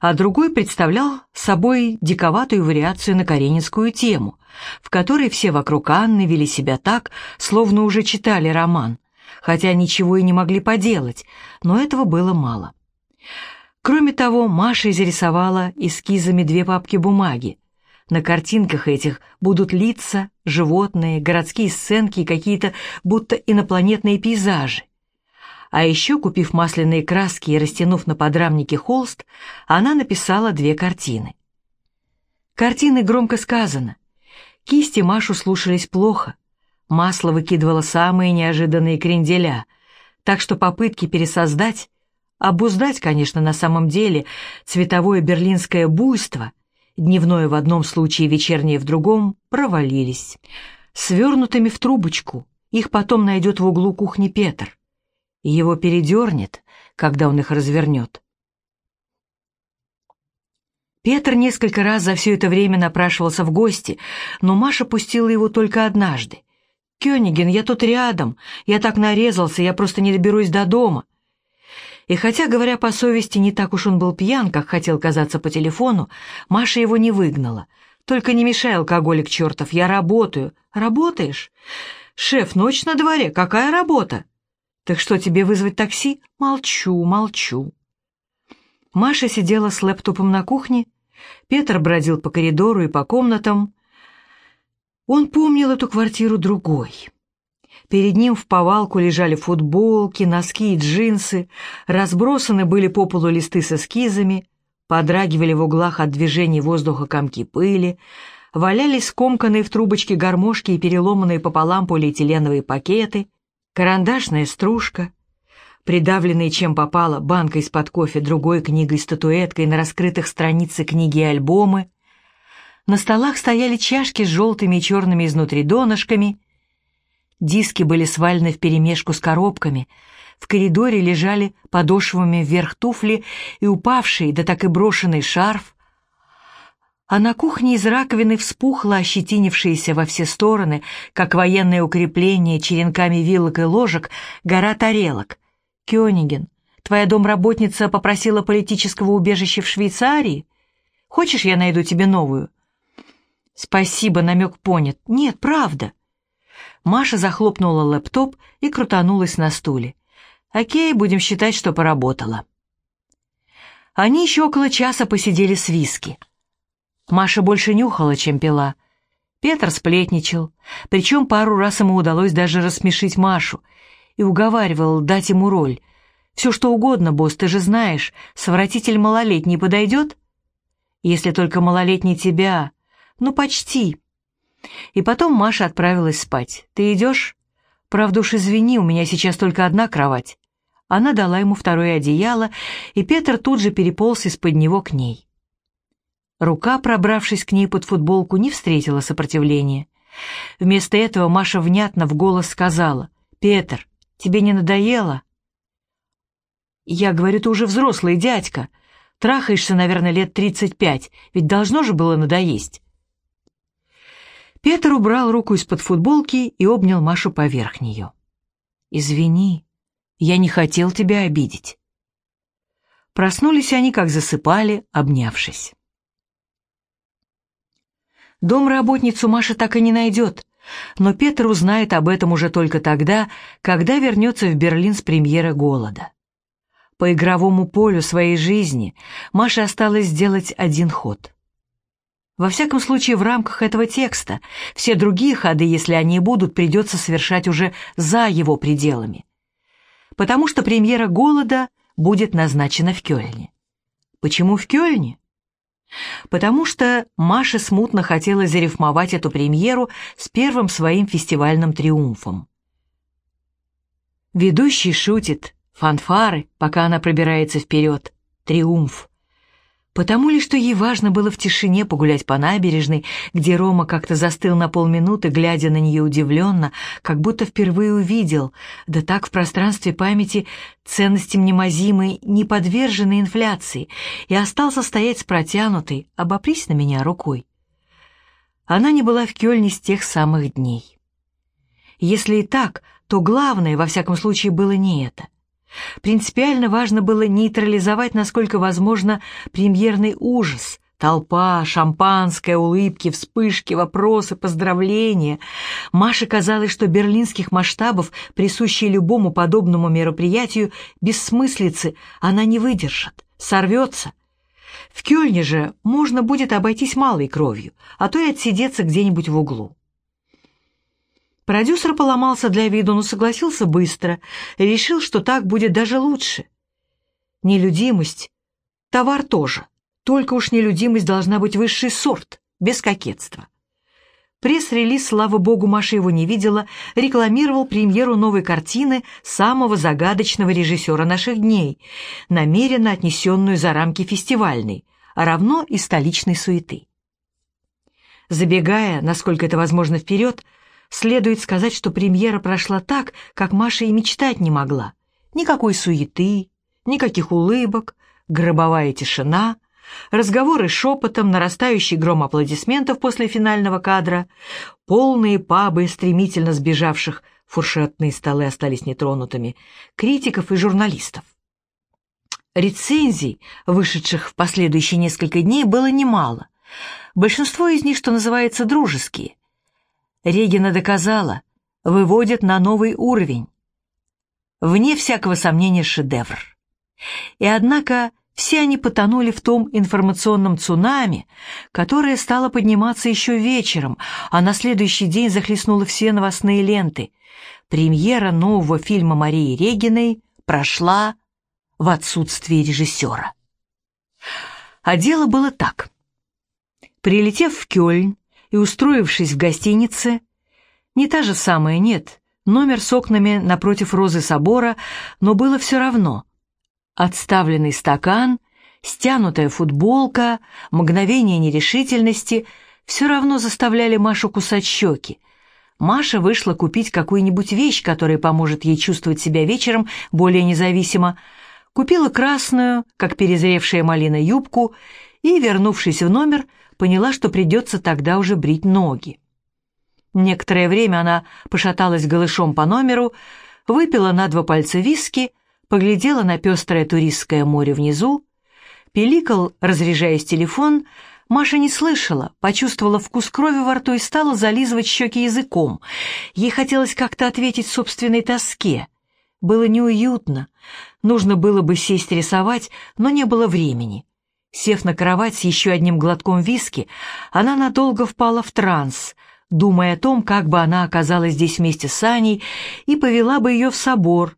Speaker 1: А другой представлял собой диковатую вариацию на каренинскую тему, в которой все вокруг Анны вели себя так, словно уже читали роман, хотя ничего и не могли поделать, но этого было мало. Кроме того, Маша изрисовала эскизами две папки бумаги. На картинках этих будут лица, животные, городские сценки и какие-то будто инопланетные пейзажи. А еще, купив масляные краски и растянув на подрамнике холст, она написала две картины. Картины громко сказано. Кисти Машу слушались плохо. Масло выкидывало самые неожиданные кренделя, так что попытки пересоздать Обуздать, конечно, на самом деле цветовое берлинское буйство, дневное в одном случае, вечернее в другом, провалились. Свернутыми в трубочку, их потом найдет в углу кухни Петр. Его передернет, когда он их развернет. Петр несколько раз за все это время напрашивался в гости, но Маша пустила его только однажды. «Кёниген, я тут рядом, я так нарезался, я просто не доберусь до дома». И хотя, говоря по совести, не так уж он был пьян, как хотел казаться по телефону, Маша его не выгнала. «Только не мешай, алкоголик чертов, я работаю». «Работаешь?» «Шеф, ночь на дворе, какая работа?» «Так что, тебе вызвать такси?» «Молчу, молчу». Маша сидела с лэптопом на кухне, Петр бродил по коридору и по комнатам. Он помнил эту квартиру другой. Перед ним в повалку лежали футболки, носки и джинсы, разбросаны были по полу листы с эскизами, подрагивали в углах от движений воздуха комки пыли, валялись скомканные в трубочке гармошки и переломанные пополам полиэтиленовые пакеты, карандашная стружка, придавленные чем попало банкой из-под кофе, другой книгой-статуэткой на раскрытых страницах книги и альбомы. На столах стояли чашки с желтыми и черными изнутри донышками — Диски были свалены вперемешку с коробками. В коридоре лежали подошвами вверх туфли и упавший, да так и брошенный шарф. А на кухне из раковины вспухло ощетинившееся во все стороны, как военное укрепление черенками вилок и ложек, гора тарелок. «Кёниген, твоя домработница попросила политического убежища в Швейцарии? Хочешь, я найду тебе новую?» «Спасибо, намек понят. Нет, правда». Маша захлопнула лэптоп и крутанулась на стуле. «Окей, будем считать, что поработала». Они еще около часа посидели с виски. Маша больше нюхала, чем пила. Петр сплетничал, причем пару раз ему удалось даже рассмешить Машу и уговаривал дать ему роль. «Все что угодно, босс, ты же знаешь, совратитель малолетний подойдет?» «Если только малолетний тебя...» «Ну, почти», и потом Маша отправилась спать. «Ты идешь?» «Правда уж извини, у меня сейчас только одна кровать». Она дала ему второе одеяло, и Петр тут же переполз из-под него к ней. Рука, пробравшись к ней под футболку, не встретила сопротивления. Вместо этого Маша внятно в голос сказала, «Петр, тебе не надоело?» «Я говорю, ты уже взрослый дядька. Трахаешься, наверное, лет тридцать пять, ведь должно же было надоесть». Петр убрал руку из-под футболки и обнял Машу поверх нее. «Извини, я не хотел тебя обидеть». Проснулись они, как засыпали, обнявшись. Дом работницу Маша так и не найдет, но Петр узнает об этом уже только тогда, когда вернется в Берлин с премьеры «Голода». По игровому полю своей жизни Маше осталось сделать один ход. Во всяком случае, в рамках этого текста все другие ходы, если они будут, придется совершать уже за его пределами. Потому что премьера «Голода» будет назначена в Кёльне. Почему в Кёльне? Потому что Маше смутно хотела зарифмовать эту премьеру с первым своим фестивальным триумфом. Ведущий шутит, фанфары, пока она пробирается вперед. Триумф. Потому ли, что ей важно было в тишине погулять по набережной, где Рома как-то застыл на полминуты, глядя на нее удивленно, как будто впервые увидел, да так в пространстве памяти ценности мнемозимой, не подверженной инфляции, и остался стоять с протянутой, обопрись на меня рукой. Она не была в Кёльне с тех самых дней. Если и так, то главное, во всяком случае, было не это — Принципиально важно было нейтрализовать, насколько возможно, премьерный ужас. Толпа, шампанское, улыбки, вспышки, вопросы, поздравления. Маше казалось, что берлинских масштабов, присущие любому подобному мероприятию, бессмыслицы она не выдержит, сорвется. В Кёльне же можно будет обойтись малой кровью, а то и отсидеться где-нибудь в углу. Продюсер поломался для виду, но согласился быстро и решил, что так будет даже лучше. Нелюдимость — товар тоже, только уж нелюдимость должна быть высший сорт, без кокетства. Пресс-релиз, слава богу, Маша его не видела, рекламировал премьеру новой картины самого загадочного режиссера наших дней, намеренно отнесенную за рамки фестивальной, а равно и столичной суеты. Забегая, насколько это возможно, вперед, Следует сказать, что премьера прошла так, как Маша и мечтать не могла. Никакой суеты, никаких улыбок, гробовая тишина, разговоры шепотом, нарастающий гром аплодисментов после финального кадра, полные пабы стремительно сбежавших, фуршетные столы остались нетронутыми, критиков и журналистов. Рецензий, вышедших в последующие несколько дней, было немало. Большинство из них, что называется, дружеские. Регина доказала, выводит на новый уровень. Вне всякого сомнения шедевр. И однако все они потонули в том информационном цунами, которое стало подниматься еще вечером, а на следующий день захлестнуло все новостные ленты. Премьера нового фильма Марии Региной прошла в отсутствие режиссера. А дело было так. Прилетев в Кёльн, и, устроившись в гостинице, не та же самая, нет, номер с окнами напротив розы собора, но было все равно. Отставленный стакан, стянутая футболка, мгновение нерешительности все равно заставляли Машу кусать щеки. Маша вышла купить какую-нибудь вещь, которая поможет ей чувствовать себя вечером более независимо, купила красную, как перезревшая малина, юбку и, вернувшись в номер, поняла, что придется тогда уже брить ноги. Некоторое время она пошаталась голышом по номеру, выпила на два пальца виски, поглядела на пестрое туристское море внизу, пиликал, разряжаясь телефон, Маша не слышала, почувствовала вкус крови во рту и стала зализывать щеки языком. Ей хотелось как-то ответить собственной тоске. Было неуютно. Нужно было бы сесть рисовать, но не было времени. Сев на кровать с еще одним глотком виски, она надолго впала в транс, думая о том, как бы она оказалась здесь вместе с Аней и повела бы ее в собор,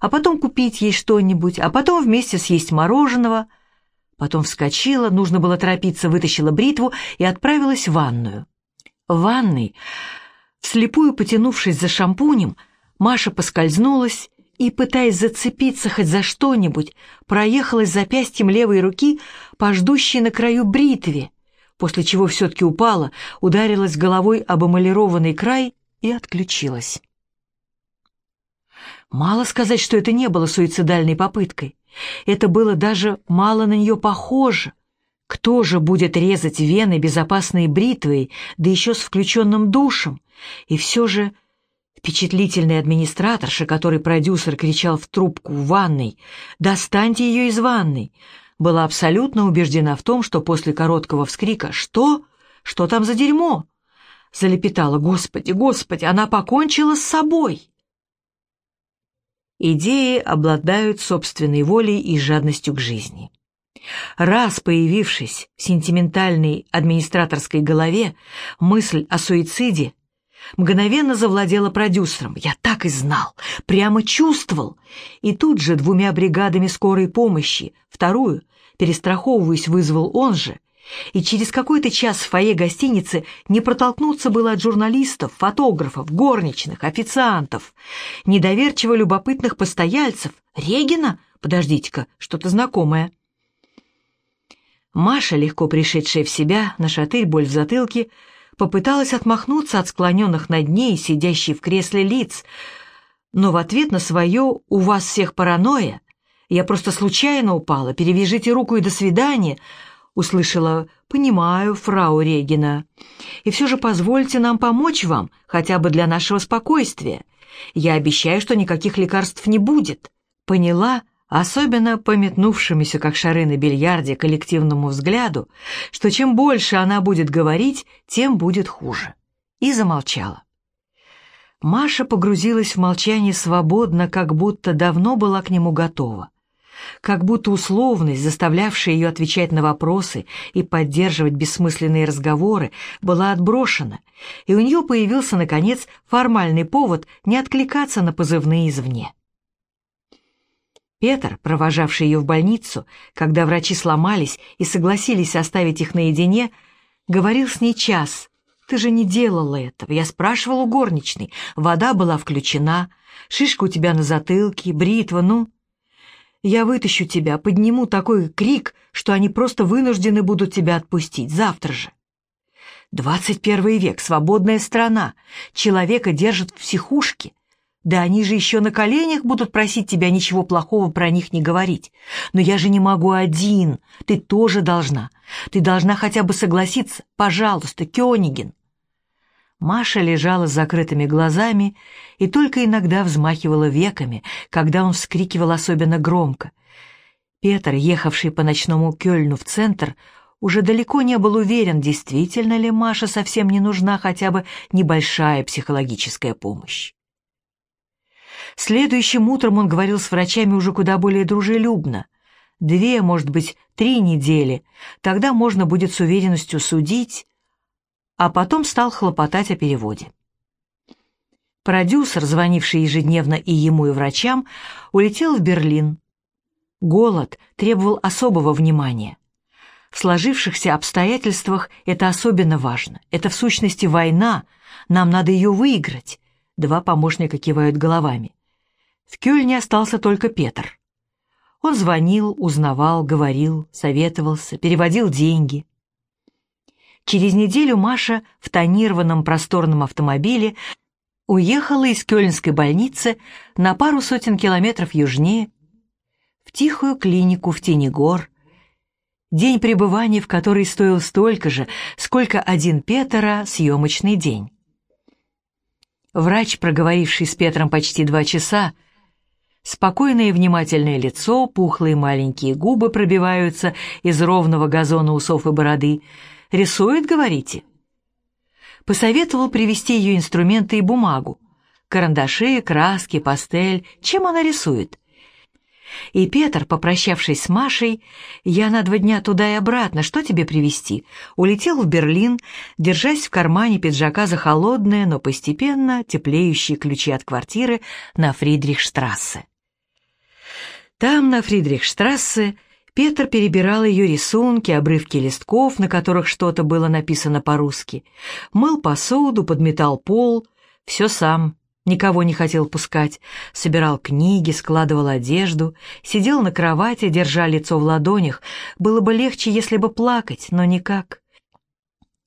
Speaker 1: а потом купить ей что-нибудь, а потом вместе съесть мороженого. Потом вскочила, нужно было торопиться, вытащила бритву и отправилась в ванную. В ванной, вслепую потянувшись за шампунем, Маша поскользнулась и, пытаясь зацепиться хоть за что-нибудь, проехалась запястьем левой руки по ждущей на краю бритве, после чего все-таки упала, ударилась головой об эмалированный край и отключилась. Мало сказать, что это не было суицидальной попыткой. Это было даже мало на нее похоже. Кто же будет резать вены безопасной бритвой, да еще с включенным душем? И все же Впечатлительная администраторша, который продюсер кричал в трубку в ванной «Достаньте ее из ванной!» была абсолютно убеждена в том, что после короткого вскрика «Что? Что там за дерьмо?» — залепетала. «Господи, Господи, она покончила с собой!» Идеи обладают собственной волей и жадностью к жизни. Раз появившись в сентиментальной администраторской голове, мысль о суициде мгновенно завладела продюсером. Я так и знал, прямо чувствовал. И тут же двумя бригадами скорой помощи, вторую, перестраховываясь, вызвал он же, и через какой-то час в фойе гостиницы не протолкнуться было от журналистов, фотографов, горничных, официантов, недоверчиво любопытных постояльцев. Регина? Подождите-ка, что-то знакомое. Маша, легко пришедшая в себя, на шатырь боль в затылке, попыталась отмахнуться от склоненных над ней, сидящей в кресле лиц, но в ответ на свое «у вас всех паранойя», «я просто случайно упала, перевяжите руку и до свидания», услышала «Понимаю, фрау Регина. И все же позвольте нам помочь вам, хотя бы для нашего спокойствия. Я обещаю, что никаких лекарств не будет». Поняла, особенно пометнувшемуся, как шары на бильярде, коллективному взгляду, что чем больше она будет говорить, тем будет хуже. И замолчала. Маша погрузилась в молчание свободно, как будто давно была к нему готова как будто условность, заставлявшая ее отвечать на вопросы и поддерживать бессмысленные разговоры, была отброшена, и у нее появился, наконец, формальный повод не откликаться на позывные извне. Петр, провожавший ее в больницу, когда врачи сломались и согласились оставить их наедине, говорил с ней час. «Ты же не делала этого. Я спрашивал у горничной. Вода была включена, шишка у тебя на затылке, бритва, ну...» Я вытащу тебя, подниму такой крик, что они просто вынуждены будут тебя отпустить завтра же. Двадцать первый век, свободная страна, человека держат в психушке. Да они же еще на коленях будут просить тебя ничего плохого про них не говорить. Но я же не могу один, ты тоже должна. Ты должна хотя бы согласиться, пожалуйста, Кёнигин. Маша лежала с закрытыми глазами и только иногда взмахивала веками, когда он вскрикивал особенно громко. Петр, ехавший по ночному Кёльну в центр, уже далеко не был уверен, действительно ли Маше совсем не нужна хотя бы небольшая психологическая помощь. Следующим утром он говорил с врачами уже куда более дружелюбно. Две, может быть, три недели, тогда можно будет с уверенностью судить, а потом стал хлопотать о переводе. Продюсер, звонивший ежедневно и ему, и врачам, улетел в Берлин. Голод требовал особого внимания. В сложившихся обстоятельствах это особенно важно. Это в сущности война, нам надо ее выиграть. Два помощника кивают головами. В Кёльне остался только Петр. Он звонил, узнавал, говорил, советовался, переводил деньги. Через неделю Маша в тонированном просторном автомобиле уехала из Кёльнской больницы на пару сотен километров южнее, в тихую клинику в тени гор, день пребывания в которой стоил столько же, сколько один Петера съемочный день. Врач, проговоривший с Петром почти два часа, Спокойное и внимательное лицо, пухлые маленькие губы пробиваются из ровного газона усов и бороды — Рисует, говорите?» Посоветовал привезти ее инструменты и бумагу. Карандаши, краски, пастель. Чем она рисует? И Петр, попрощавшись с Машей, я на два дня туда и обратно, что тебе привезти, улетел в Берлин, держась в кармане пиджака за холодные, но постепенно теплеющие ключи от квартиры на Фридрихштрассе. Там, на Фридрихштрассе, Петр перебирал ее рисунки, обрывки листков, на которых что-то было написано по-русски. Мыл посуду, подметал пол, все сам, никого не хотел пускать. Собирал книги, складывал одежду, сидел на кровати, держа лицо в ладонях. Было бы легче, если бы плакать, но никак.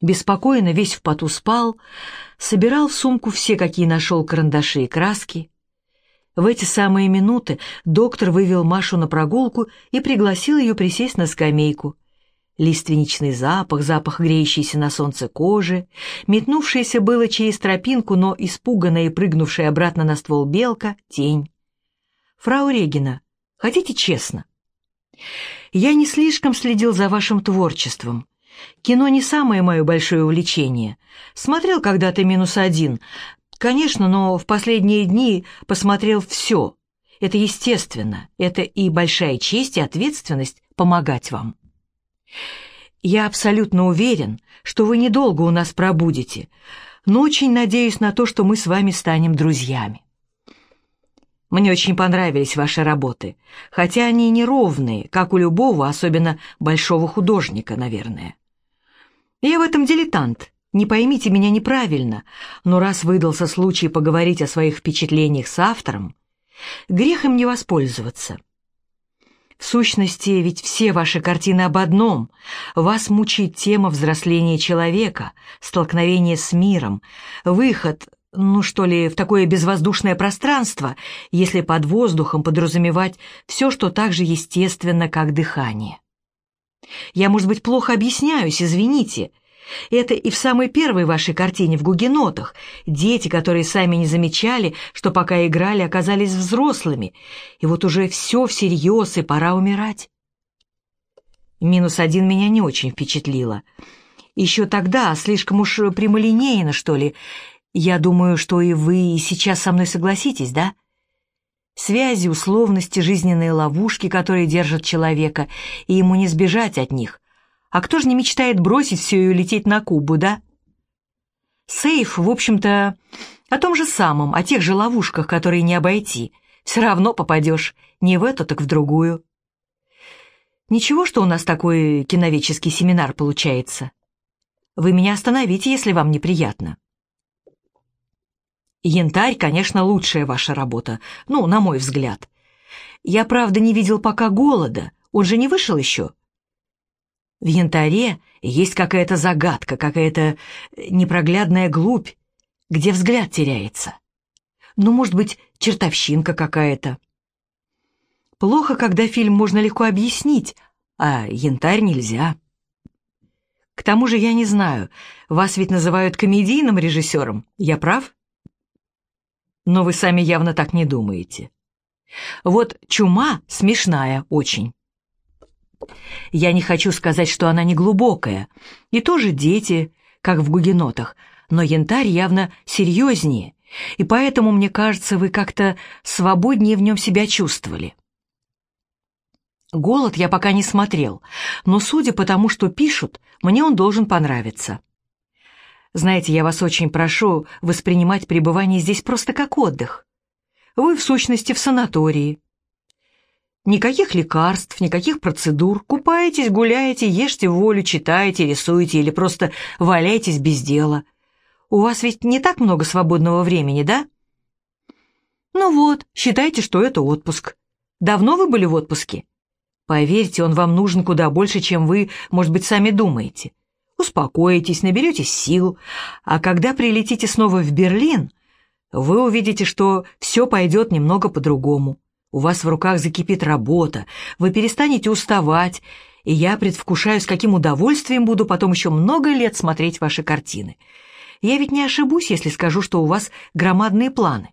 Speaker 1: Беспокойно весь в поту спал, собирал в сумку все, какие нашел карандаши и краски, в эти самые минуты доктор вывел Машу на прогулку и пригласил ее присесть на скамейку. Лиственничный запах, запах греющейся на солнце кожи, метнувшаяся было через тропинку, но испуганная и прыгнувшая обратно на ствол белка, тень. «Фрау Регина, хотите честно?» «Я не слишком следил за вашим творчеством. Кино не самое мое большое увлечение. Смотрел когда-то «Минус один». Конечно, но в последние дни посмотрел все. Это естественно. Это и большая честь, и ответственность помогать вам. Я абсолютно уверен, что вы недолго у нас пробудете, но очень надеюсь на то, что мы с вами станем друзьями. Мне очень понравились ваши работы, хотя они неровные, как у любого, особенно большого художника, наверное. Я в этом дилетант, не поймите меня неправильно, но раз выдался случай поговорить о своих впечатлениях с автором, грех им не воспользоваться. В сущности, ведь все ваши картины об одном. Вас мучает тема взросления человека, столкновение с миром, выход ну что ли, в такое безвоздушное пространство, если под воздухом подразумевать все, что так же естественно, как дыхание. Я, может быть, плохо объясняюсь, извините. Это и в самой первой вашей картине в «Гугенотах» дети, которые сами не замечали, что пока играли, оказались взрослыми, и вот уже все всерьез, и пора умирать. Минус один меня не очень впечатлило. Еще тогда, слишком уж прямолинейно, что ли, я думаю, что и вы сейчас со мной согласитесь, да? Связи, условности, жизненные ловушки, которые держат человека, и ему не сбежать от них. А кто же не мечтает бросить все и улететь на Кубу, да? Сейф, в общем-то, о том же самом, о тех же ловушках, которые не обойти. Все равно попадешь, не в эту, так в другую. Ничего, что у нас такой киновеческий семинар получается. Вы меня остановите, если вам неприятно. Янтарь, конечно, лучшая ваша работа, ну, на мой взгляд. Я, правда, не видел пока голода, он же не вышел еще. В янтаре есть какая-то загадка, какая-то непроглядная глубь, где взгляд теряется. Ну, может быть, чертовщинка какая-то. Плохо, когда фильм можно легко объяснить, а янтарь нельзя. К тому же я не знаю, вас ведь называют комедийным режиссером, я прав? но вы сами явно так не думаете. Вот чума смешная очень. Я не хочу сказать, что она не глубокая, и тоже дети, как в гугенотах, но янтарь явно серьезнее, и поэтому, мне кажется, вы как-то свободнее в нем себя чувствовали. «Голод» я пока не смотрел, но, судя по тому, что пишут, мне он должен понравиться. Знаете, я вас очень прошу воспринимать пребывание здесь просто как отдых. Вы, в сущности, в санатории. Никаких лекарств, никаких процедур. Купаетесь, гуляете, ешьте волю, читаете, рисуете или просто валяетесь без дела. У вас ведь не так много свободного времени, да? Ну вот, считайте, что это отпуск. Давно вы были в отпуске? Поверьте, он вам нужен куда больше, чем вы, может быть, сами думаете успокоитесь, наберетесь сил, а когда прилетите снова в Берлин, вы увидите, что все пойдет немного по-другому. У вас в руках закипит работа, вы перестанете уставать, и я предвкушаю, с каким удовольствием буду потом еще много лет смотреть ваши картины. Я ведь не ошибусь, если скажу, что у вас громадные планы.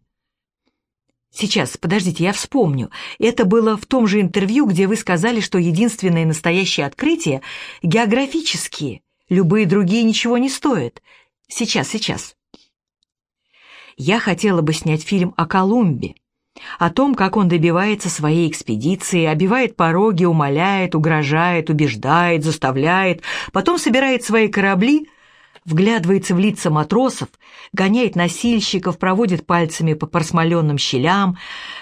Speaker 1: Сейчас, подождите, я вспомню. Это было в том же интервью, где вы сказали, что единственные настоящие открытия — географические, Любые другие ничего не стоят. Сейчас, сейчас. Я хотела бы снять фильм о Колумбе, о том, как он добивается своей экспедиции, обивает пороги, умоляет, угрожает, убеждает, заставляет, потом собирает свои корабли, вглядывается в лица матросов, гоняет носильщиков, проводит пальцами по просмоленным щелям,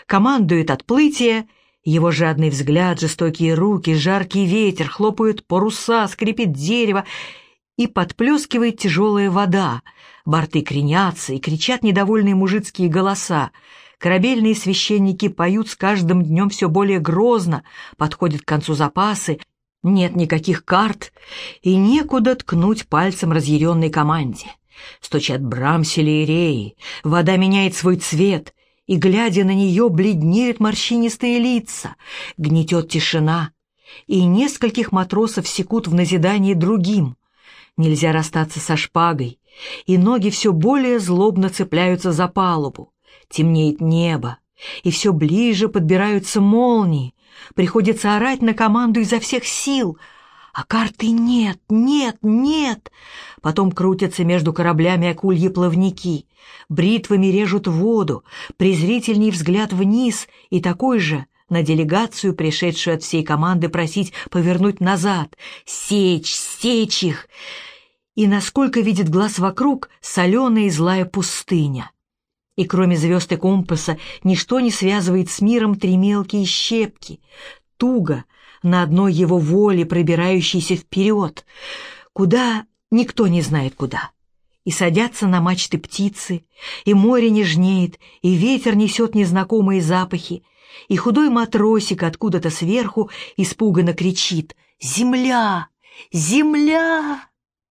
Speaker 1: командует отплытие его жадный взгляд, жестокие руки, жаркий ветер хлопают паруса, скрипит дерево и подплескивает тяжелая вода. Борты кренятся и кричат недовольные мужицкие голоса. Корабельные священники поют с каждым днем все более грозно, подходят к концу запасы, нет никаких карт и некуда ткнуть пальцем разъяренной команде. Стучат брамсели и реи, вода меняет свой цвет, и, глядя на нее, бледнеют морщинистые лица, гнетет тишина, и нескольких матросов секут в назидании другим. Нельзя расстаться со шпагой, и ноги все более злобно цепляются за палубу. Темнеет небо, и все ближе подбираются молнии. Приходится орать на команду изо всех сил, А карты нет, нет, нет. Потом крутятся между кораблями акульи плавники. Бритвами режут воду, презрительный взгляд вниз и такой же на делегацию, пришедшую от всей команды просить повернуть назад, сечь, сечь их. И насколько видит глаз вокруг, соленая и злая пустыня. И кроме звезд и компаса ничто не связывает с миром три мелкие щепки, туго, на одной его воле, пробирающейся вперед, куда никто не знает куда. И садятся на мачты птицы, и море нежнеет, и ветер несет незнакомые запахи, и худой матросик откуда-то сверху испуганно кричит «Земля! Земля!»